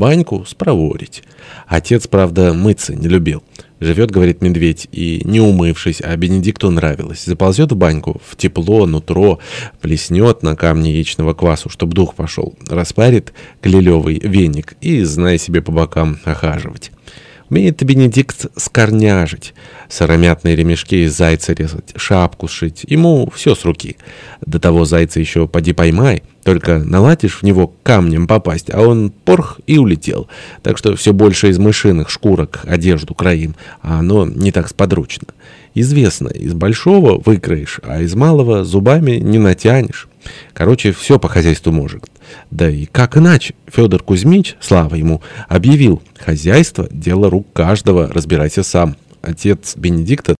баньку спроворить. Отец, правда, мыться не любил. Живет, говорит медведь, и не умывшись, а Бенедикту нравилось. Заползет в баньку, в тепло, нутро, плеснет на камне яичного квасу, чтоб дух пошел, распарит клелевый веник и, зная себе по бокам, охаживать. Умеет Бенедикт скорняжить, сыромятные ремешки из зайца резать, шапку сшить. Ему все с руки. До того зайца еще поди поймай. Только наладишь в него камнем попасть, а он порх и улетел. Так что все больше из мышиных шкурок одежду краим, а оно не так сподручно. Известно, из большого выкроешь, а из малого зубами не натянешь. Короче, все по хозяйству может. Да и как иначе? Федор Кузьмич, слава ему, объявил, хозяйство – дело рук каждого, разбирайся сам. Отец Бенедикта